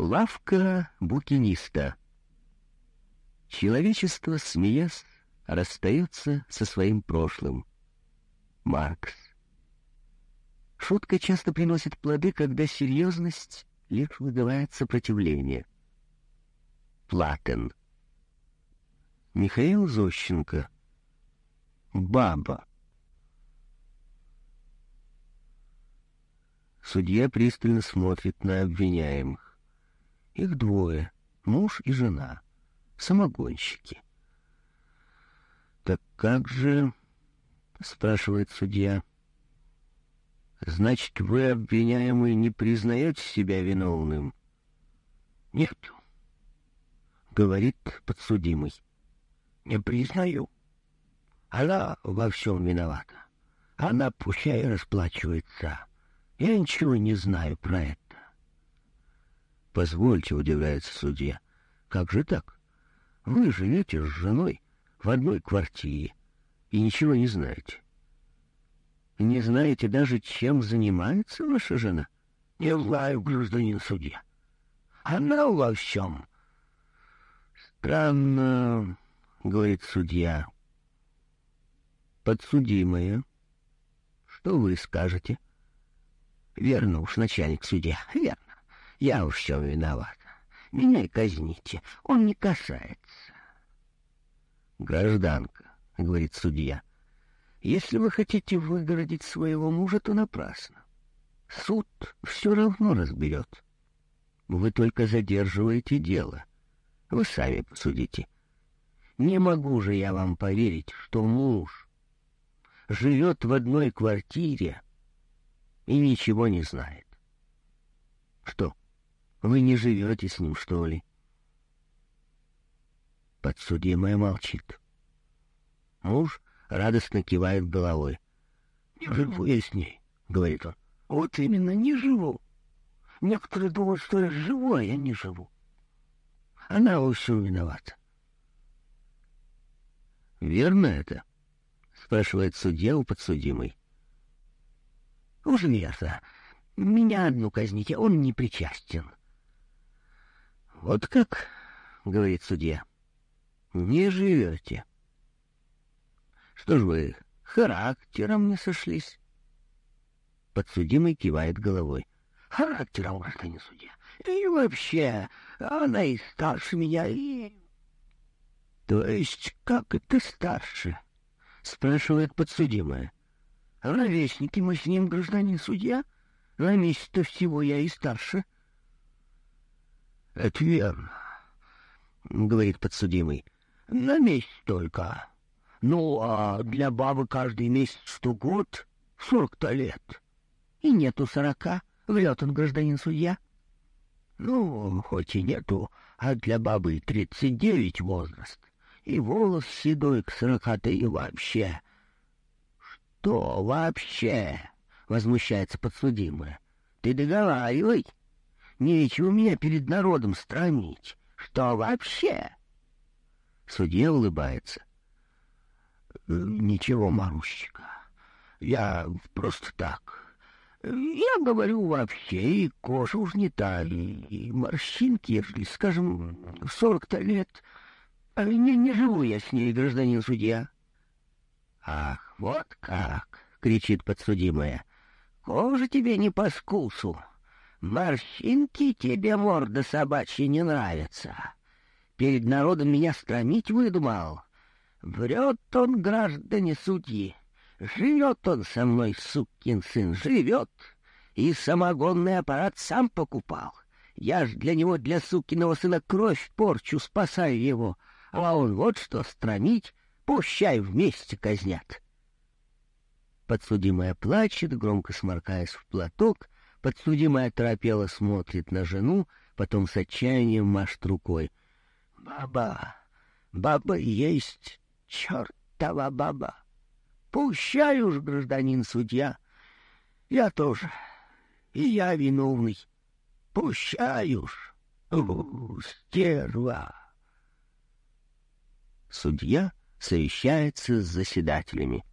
Лавка букиниста. Человечество, смеясь, расстается со своим прошлым. Маркс. Шутка часто приносит плоды, когда серьезность лишь вызывает сопротивление. Платен. Михаил Зощенко. Баба. Судья пристально смотрит на обвиняемых. Их двое, муж и жена, самогонщики. «Так как же...» — спрашивает судья. «Значит, вы, обвиняемый, не признаете себя виновным?» «Нет», — говорит подсудимый. «Не признаю. Она во всем виновата. Она пущай расплачивается. Я ничего не знаю про это. Позвольте, удивляется судья. Как же так? Вы живете с женой в одной квартире и ничего не знаете. Не знаете даже, чем занимается ваша жена? Не знаю, гражданин судья. Она во всем. Странно, говорит судья. Подсудимая, что вы скажете? Верно уж, начальник судья, верно. Я уж все виноват. Меня и казните. Он не касается. Гражданка, — говорит судья, — если вы хотите выгородить своего мужа, то напрасно. Суд все равно разберет. Вы только задерживаете дело. Вы сами посудите. Не могу же я вам поверить, что муж живет в одной квартире и ничего не знает. Что, вы не живете с ним, что ли? Подсудимая молчит. Муж радостно кивает головой. — Не живу я с ней, — говорит он. — Вот именно, не живу. Некоторые думают, что я живу, а я не живу. Она во всем виновата. — Верно это? — спрашивает судья у подсудимой. — Уж верно. Меня одну казните, он не причастен. — Вот как, — говорит судья, — не живете. Что ж вы, характером не сошлись? Подсудимый кивает головой. — Характером, гражданин судья. И вообще, она и старше меня, и... — То есть как это старше? — спрашивает подсудимая. — Ровесники мы с ним, гражданин судья? На месяц-то всего я и старше. — это верно, — говорит подсудимый. — На месяц только. Ну, а для бабы каждый месяц что год — сорок-то лет. И нету сорока, — врет он, гражданин судья. Ну, хоть и нету, а для бабы тридцать девять возраст. И волос седой к сорока-то и вообще. — Что вообще? — возмущается подсудимая. — Ты договаривай. — Нечего меня перед народом странить. Что вообще? Судья улыбается. Ничего, Марусечка, я просто так. Я говорю вообще, и кожа уж не та, и, морщинки, если, скажем, сорок-то лет. А не, не живу я с ней, гражданин судья. Ах, вот как, кричит подсудимая. Кожа тебе не по вкусу. Морщинки тебе, морда собачья, не нравятся. Перед народом меня стромить выдумал. Врет он, граждане судьи. Живет он со мной, сукин сын, живет. И самогонный аппарат сам покупал. Я ж для него, для сукиного сына, кровь порчу, спасаю его. А он вот что, стромить, пущай вместе казнят. Подсудимая плачет, громко сморкаясь в платок, Подсудимая торопела смотрит на жену, потом с отчаянием машет рукой. «Баба! Баба есть! Чертова баба! Пущай уж, гражданин судья! Я тоже, и я виновный. Пущай уж! У, стерва!» Судья совещается с заседателями.